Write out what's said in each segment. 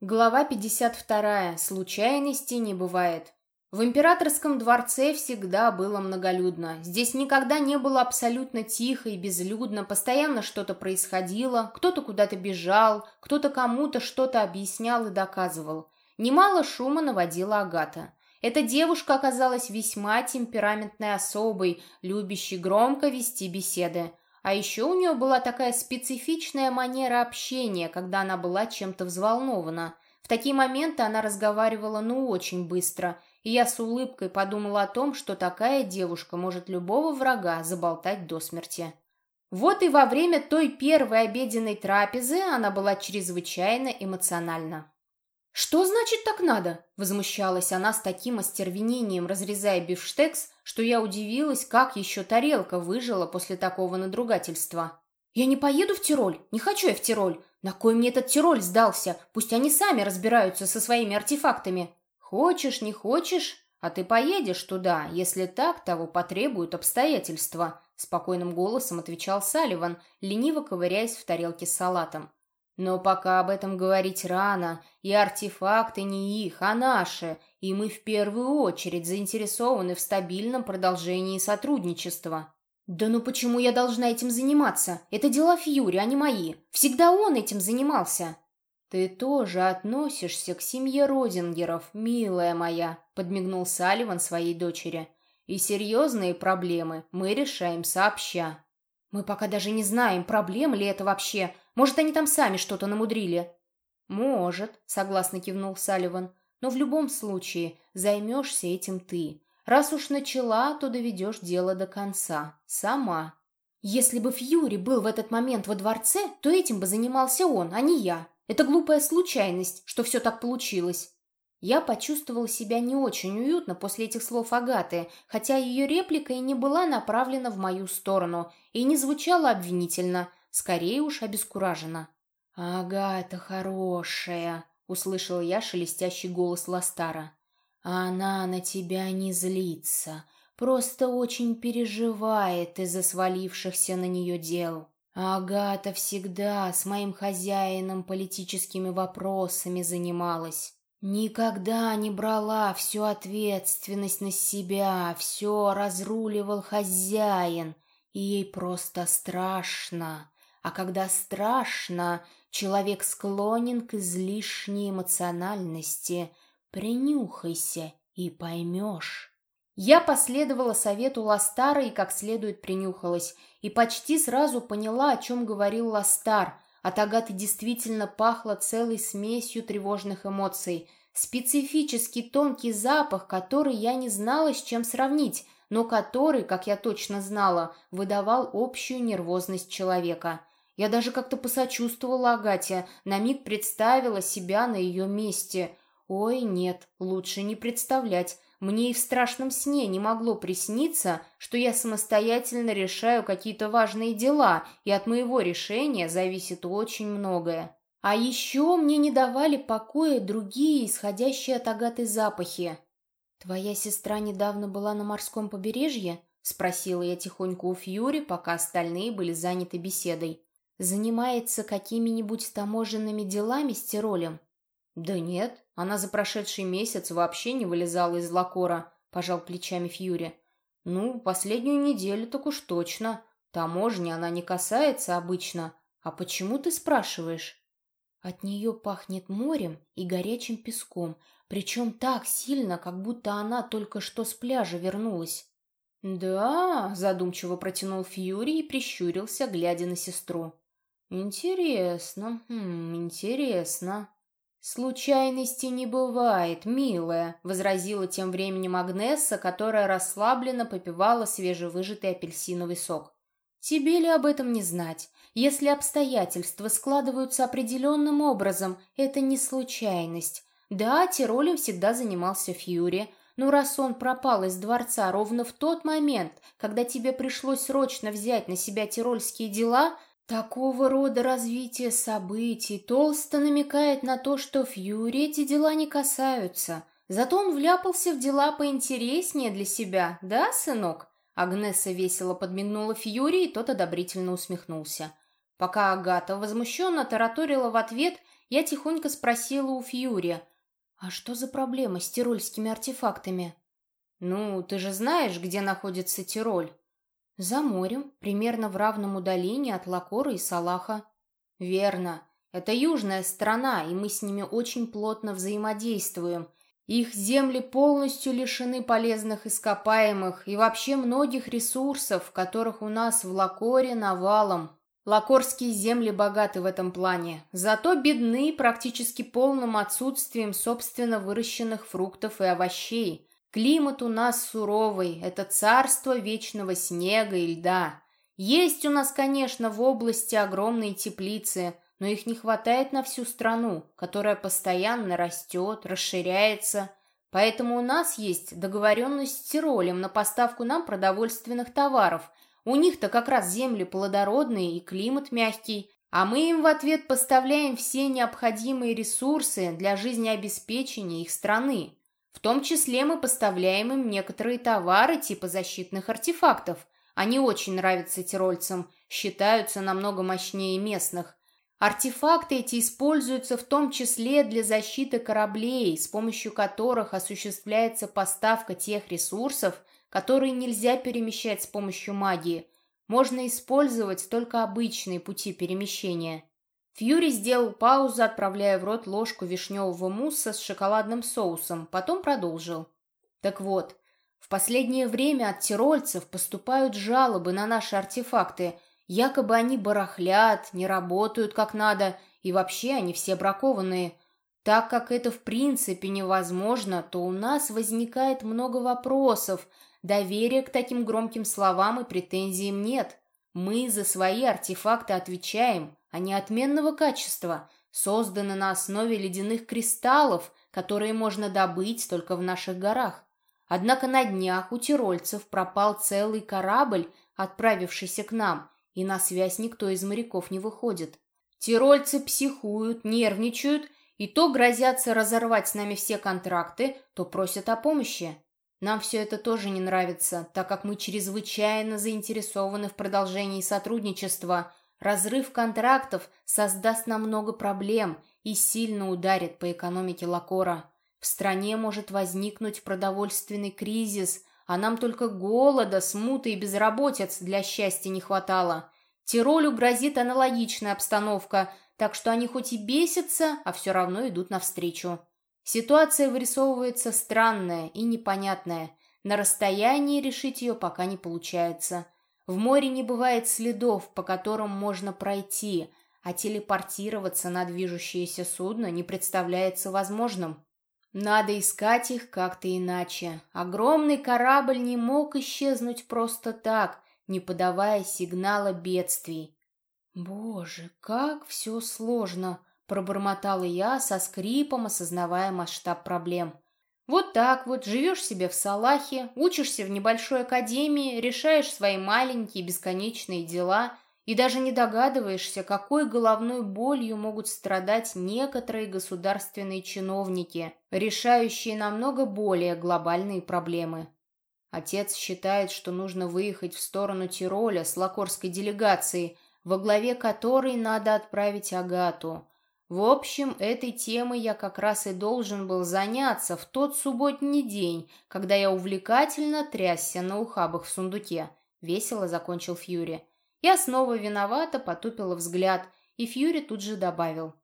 Глава 52. Случайностей не бывает. В императорском дворце всегда было многолюдно. Здесь никогда не было абсолютно тихо и безлюдно, постоянно что-то происходило, кто-то куда-то бежал, кто-то кому-то что-то объяснял и доказывал. Немало шума наводила Агата. Эта девушка оказалась весьма темпераментной особой, любящей громко вести беседы. А еще у нее была такая специфичная манера общения, когда она была чем-то взволнована. В такие моменты она разговаривала ну очень быстро, и я с улыбкой подумала о том, что такая девушка может любого врага заболтать до смерти. Вот и во время той первой обеденной трапезы она была чрезвычайно эмоциональна. «Что значит так надо?» – возмущалась она с таким остервенением, разрезая бифштекс, что я удивилась, как еще тарелка выжила после такого надругательства. «Я не поеду в Тироль, не хочу я в Тироль. На кой мне этот Тироль сдался? Пусть они сами разбираются со своими артефактами. Хочешь, не хочешь, а ты поедешь туда, если так того потребуют обстоятельства», – спокойным голосом отвечал Салливан, лениво ковыряясь в тарелке с салатом. Но пока об этом говорить рано, и артефакты не их, а наши, и мы в первую очередь заинтересованы в стабильном продолжении сотрудничества. Да ну почему я должна этим заниматься? Это дела Фьюри, а не мои. Всегда он этим занимался. Ты тоже относишься к семье Родингеров, милая моя, подмигнул Салливан своей дочери. И серьезные проблемы мы решаем сообща. Мы пока даже не знаем, проблема ли это вообще. Может, они там сами что-то намудрили?» «Может», — согласно кивнул Салливан. «Но в любом случае займешься этим ты. Раз уж начала, то доведешь дело до конца. Сама». «Если бы Фьюри был в этот момент во дворце, то этим бы занимался он, а не я. Это глупая случайность, что все так получилось». Я почувствовала себя не очень уютно после этих слов Агаты, хотя ее реплика и не была направлена в мою сторону, и не звучала обвинительно, скорее уж обескуражена. «Агата хорошая», — услышала я шелестящий голос Ластара. «Она на тебя не злится, просто очень переживает из-за свалившихся на нее дел. Агата всегда с моим хозяином политическими вопросами занималась». Никогда не брала всю ответственность на себя, все разруливал хозяин, и ей просто страшно. А когда страшно, человек склонен к излишней эмоциональности. Принюхайся и поймешь. Я последовала совету Ластара и как следует принюхалась, и почти сразу поняла, о чем говорил Ластар. От Агаты действительно пахло целой смесью тревожных эмоций. Специфический тонкий запах, который я не знала, с чем сравнить, но который, как я точно знала, выдавал общую нервозность человека. Я даже как-то посочувствовала Агате, на миг представила себя на ее месте. Ой, нет, лучше не представлять. Мне и в страшном сне не могло присниться, что я самостоятельно решаю какие-то важные дела, и от моего решения зависит очень многое. А еще мне не давали покоя другие, исходящие от Агаты запахи. «Твоя сестра недавно была на морском побережье?» — спросила я тихонько у Фьюри, пока остальные были заняты беседой занимается какими-нибудь таможенными делами с Тиролем? Да нет, она за прошедший месяц вообще не вылезала из лакора, пожал плечами Фьюри. Ну, последнюю неделю так уж точно. Таможни она не касается обычно. А почему ты спрашиваешь? От нее пахнет морем и горячим песком, причем так сильно, как будто она только что с пляжа вернулась. «Да», — задумчиво протянул Фьюри и прищурился, глядя на сестру. «Интересно, хм, интересно». «Случайностей не бывает, милая», — возразила тем временем Агнесса, которая расслабленно попивала свежевыжатый апельсиновый сок. «Тебе ли об этом не знать? Если обстоятельства складываются определенным образом, это не случайность. Да, Тиролем всегда занимался Фьюри, но раз он пропал из дворца ровно в тот момент, когда тебе пришлось срочно взять на себя тирольские дела, Такого рода развитие событий толсто намекает на то, что Фьюри эти дела не касаются. Зато он вляпался в дела поинтереснее для себя, да, сынок? Агнеса весело подмигнула Фьюри, и тот одобрительно усмехнулся. Пока Агата возмущенно тараторила в ответ, я тихонько спросила у Фьюри, «А что за проблема с тирольскими артефактами?» «Ну, ты же знаешь, где находится Тироль?» «За морем, примерно в равном удалении от Лакора и Салаха». «Верно. Это южная страна, и мы с ними очень плотно взаимодействуем. Их земли полностью лишены полезных ископаемых и вообще многих ресурсов, которых у нас в Лакоре навалом. Лакорские земли богаты в этом плане, зато бедны практически полным отсутствием собственно выращенных фруктов и овощей. Климат у нас суровый, это царство вечного снега и льда. Есть у нас, конечно, в области огромные теплицы, но их не хватает на всю страну, которая постоянно растет, расширяется. Поэтому у нас есть договоренность с Тиролем на поставку нам продовольственных товаров. У них-то как раз земли плодородные и климат мягкий, а мы им в ответ поставляем все необходимые ресурсы для жизнеобеспечения их страны. В том числе мы поставляем им некоторые товары типа защитных артефактов. Они очень нравятся тирольцам, считаются намного мощнее местных. Артефакты эти используются в том числе для защиты кораблей, с помощью которых осуществляется поставка тех ресурсов, которые нельзя перемещать с помощью магии. Можно использовать только обычные пути перемещения. Фьюри сделал паузу, отправляя в рот ложку вишневого мусса с шоколадным соусом, потом продолжил. Так вот, в последнее время от тирольцев поступают жалобы на наши артефакты. Якобы они барахлят, не работают как надо, и вообще они все бракованные. Так как это в принципе невозможно, то у нас возникает много вопросов. Доверия к таким громким словам и претензиям нет. Мы за свои артефакты отвечаем, они отменного качества, созданы на основе ледяных кристаллов, которые можно добыть только в наших горах. Однако на днях у тирольцев пропал целый корабль, отправившийся к нам, и на связь никто из моряков не выходит. Тирольцы психуют, нервничают, и то грозятся разорвать с нами все контракты, то просят о помощи. Нам все это тоже не нравится, так как мы чрезвычайно заинтересованы в продолжении сотрудничества, Разрыв контрактов создаст нам много проблем и сильно ударит по экономике Лакора. В стране может возникнуть продовольственный кризис, а нам только голода, смуты и безработиц для счастья не хватало. Тиролю грозит аналогичная обстановка, так что они хоть и бесятся, а все равно идут навстречу. Ситуация вырисовывается странная и непонятная. На расстоянии решить ее пока не получается. В море не бывает следов, по которым можно пройти, а телепортироваться на движущееся судно не представляется возможным. Надо искать их как-то иначе. Огромный корабль не мог исчезнуть просто так, не подавая сигнала бедствий. «Боже, как все сложно!» — пробормотала я со скрипом, осознавая масштаб проблем. Вот так вот живешь себе в Салахе, учишься в небольшой академии, решаешь свои маленькие бесконечные дела и даже не догадываешься, какой головной болью могут страдать некоторые государственные чиновники, решающие намного более глобальные проблемы. Отец считает, что нужно выехать в сторону Тироля с лакорской делегацией, во главе которой надо отправить Агату – в общем, этой темой я как раз и должен был заняться в тот субботний день, когда я увлекательно трясся на ухабах в сундуке. Весело закончил Фьюри. Я снова виновата, потупила взгляд, и Фьюри тут же добавил.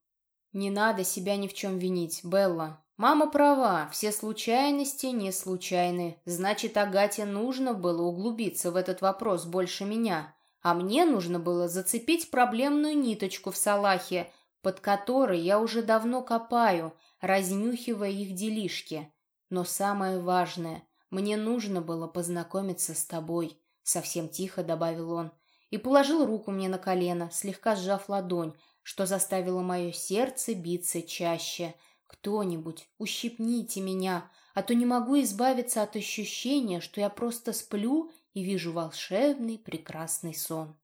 «Не надо себя ни в чем винить, Белла. Мама права, все случайности не случайны. Значит, Агате нужно было углубиться в этот вопрос больше меня. А мне нужно было зацепить проблемную ниточку в Салахе, под которой я уже давно копаю, разнюхивая их делишки. Но самое важное, мне нужно было познакомиться с тобой, совсем тихо добавил он, и положил руку мне на колено, слегка сжав ладонь, что заставило мое сердце биться чаще. Кто-нибудь, ущипните меня, а то не могу избавиться от ощущения, что я просто сплю и вижу волшебный прекрасный сон.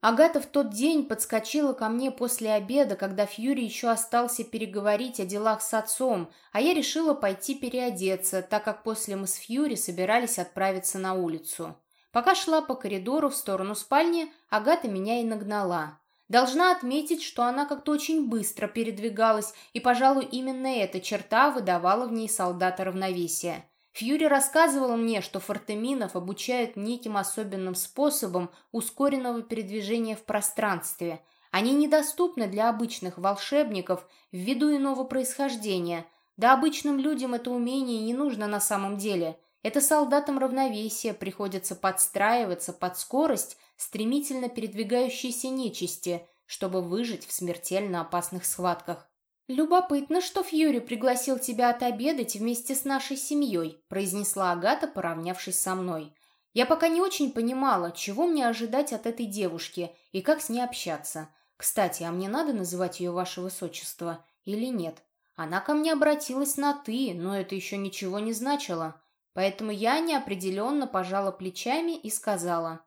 Агата в тот день подскочила ко мне после обеда, когда Фьюри еще остался переговорить о делах с отцом, а я решила пойти переодеться, так как после мы с Фьюри собирались отправиться на улицу. Пока шла по коридору в сторону спальни, Агата меня и нагнала. Должна отметить, что она как-то очень быстро передвигалась, и, пожалуй, именно эта черта выдавала в ней солдата равновесия. Фьюри рассказывала мне, что фортеминов обучают неким особенным способом ускоренного передвижения в пространстве. Они недоступны для обычных волшебников ввиду иного происхождения. Да обычным людям это умение не нужно на самом деле. Это солдатам равновесия приходится подстраиваться под скорость, стремительно передвигающейся нечисти, чтобы выжить в смертельно опасных схватках. «Любопытно, что Фьюри пригласил тебя отобедать вместе с нашей семьей», произнесла Агата, поравнявшись со мной. Я пока не очень понимала, чего мне ожидать от этой девушки и как с ней общаться. Кстати, а мне надо называть ее ваше высочество или нет? Она ко мне обратилась на «ты», но это еще ничего не значило. Поэтому я неопределенно пожала плечами и сказала,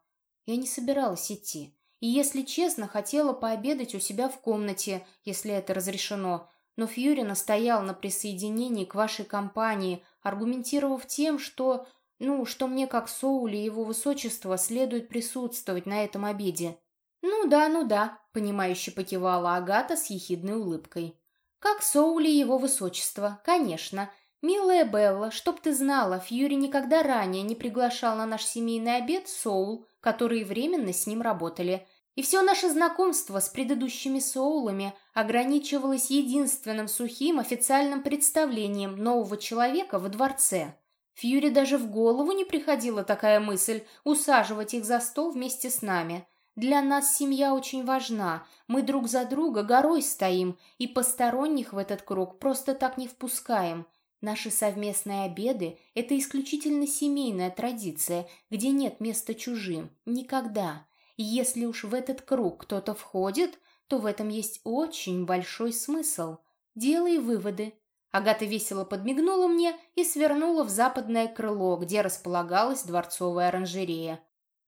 я не собиралась идти. И, если честно, хотела пообедать у себя в комнате, если это разрешено. Но Фьюри настоял на присоединении к вашей компании, аргументировав тем, что... Ну, что мне, как Соули и его высочество, следует присутствовать на этом обеде. «Ну да, ну да», — понимающе покивала Агата с ехидной улыбкой. «Как Соули и его высочество, конечно. Милая Белла, чтоб ты знала, Фьюри никогда ранее не приглашал на наш семейный обед Соул, которые временно с ним работали. И все наше знакомство с предыдущими соулами ограничивалось единственным сухим официальным представлением нового человека во дворце. Фьюри даже в голову не приходила такая мысль усаживать их за стол вместе с нами. Для нас семья очень важна, мы друг за друга горой стоим и посторонних в этот круг просто так не впускаем – Наши совместные обеды – это исключительно семейная традиция, где нет места чужим. Никогда. И если уж в этот круг кто-то входит, то в этом есть очень большой смысл. Делай выводы. Агата весело подмигнула мне и свернула в западное крыло, где располагалась дворцовая оранжерея.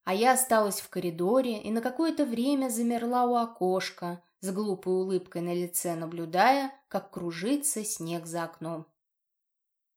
А я осталась в коридоре и на какое-то время замерла у окошка, с глупой улыбкой на лице наблюдая, как кружится снег за окном.